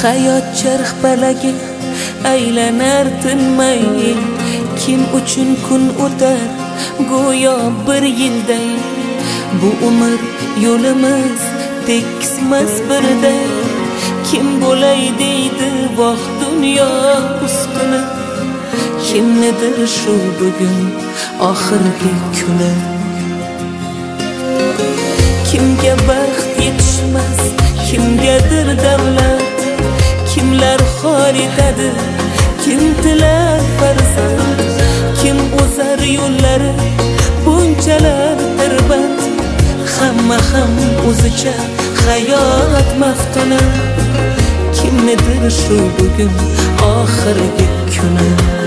hayot charxpalagi aylanar tinmay. Kim uchun kun o'tar? Go'yo bir yilday. Bu umr yo'limiz tekismas birday kim bo'lay deydi voh dunyo ustuni kimnidir shu bugun oxirgi kuni. Xor kim tilar farzand kim o'zar yo'llari bunchalar tirband. Hamma ham o'zicha hayot maftuni kimnidir shu bugun oxirgi kuni.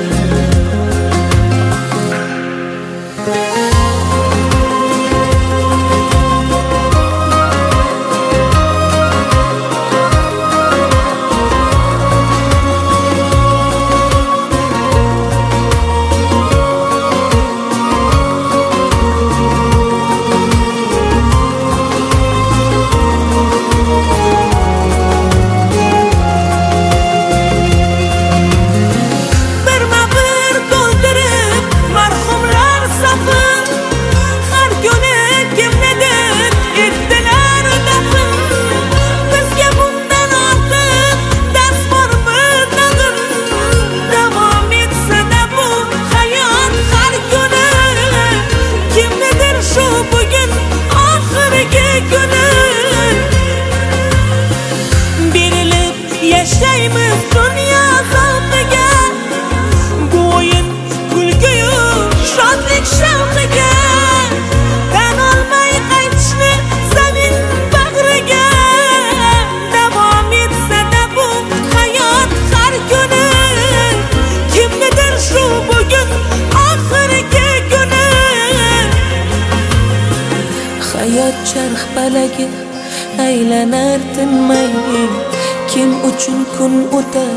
Kuni hayot charxpalagi aylanar tinmay kim uchun kun o'tar?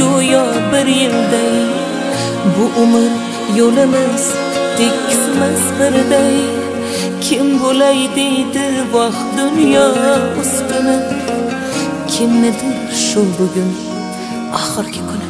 Go'yo bir yilday. Bu umr yo'limiz tekismas birday. Kim bo'lay deydi voh dunyo ustuni? Kimnidir shu bugun oxirgi kuni.